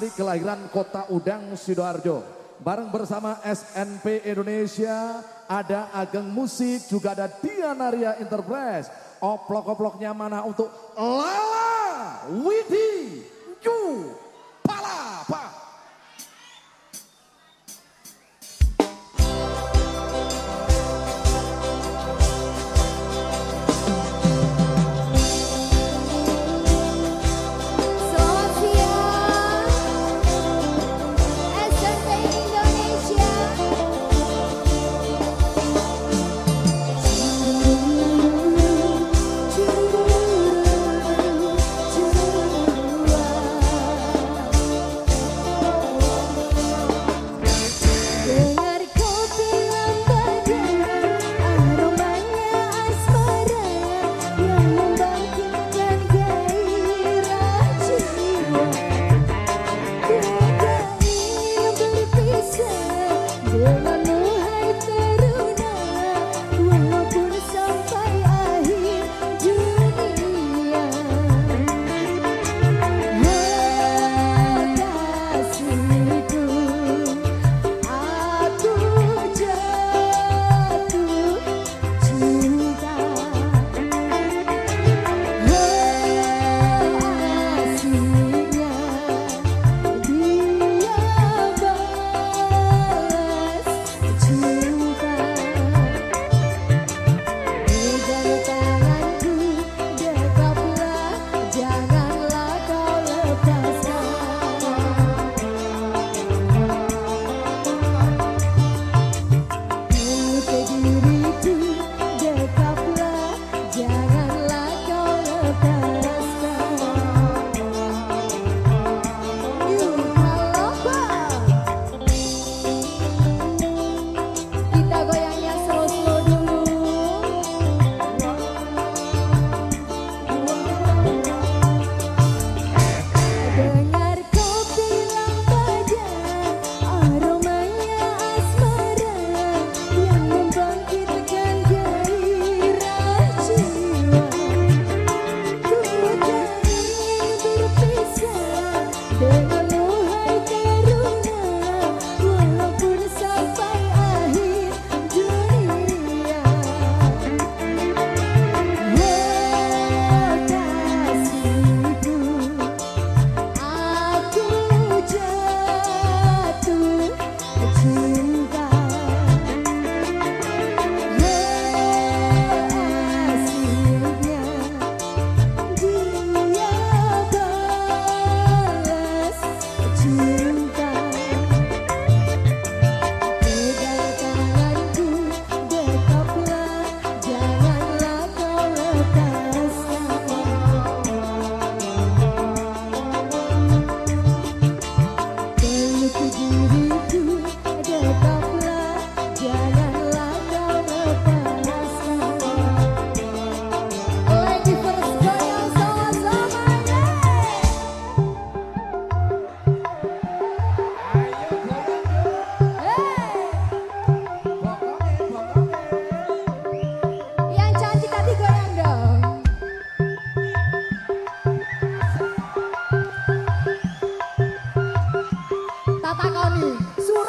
asli kelahiran kota Udang, Sidoarjo. Bareng bersama SNP Indonesia, ada Ageng Musik, juga ada Dianaria Enterprise. Oplok-oploknya mana untuk Lala Widi Yu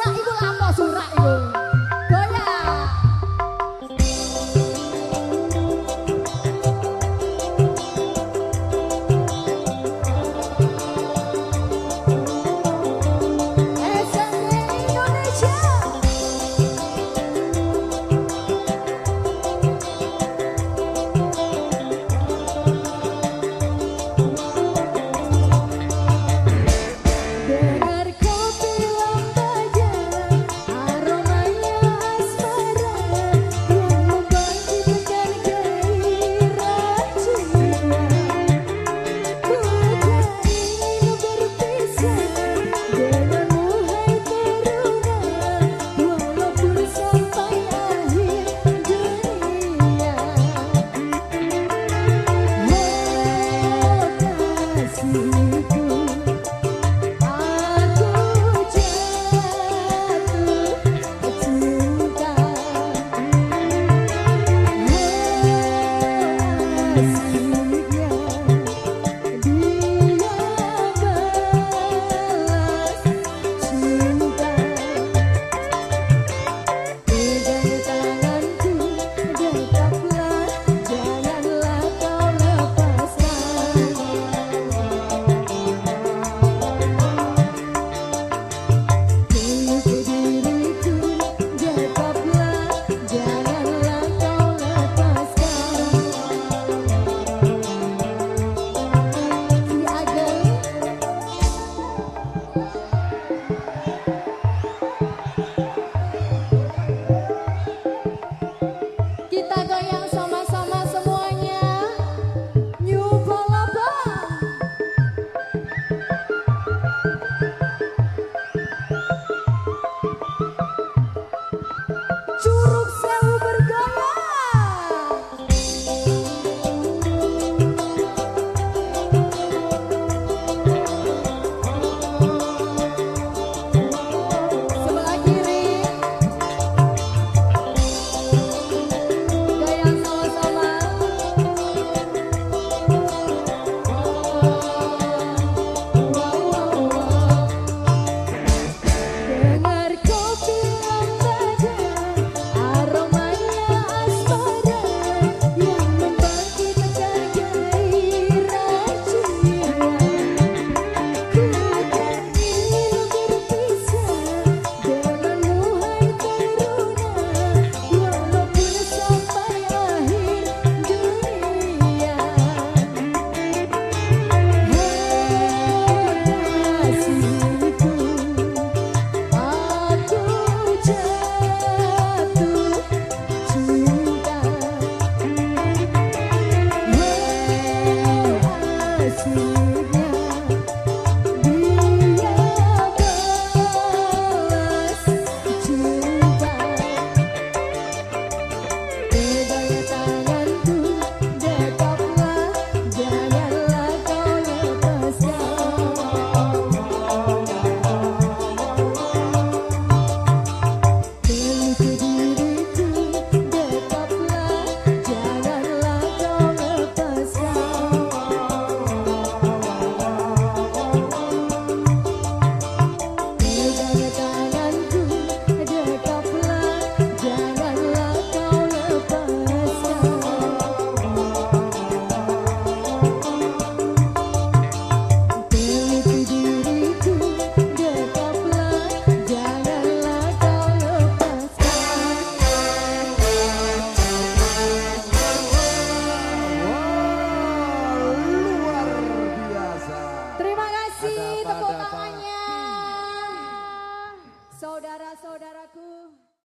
surah itu apa? Surah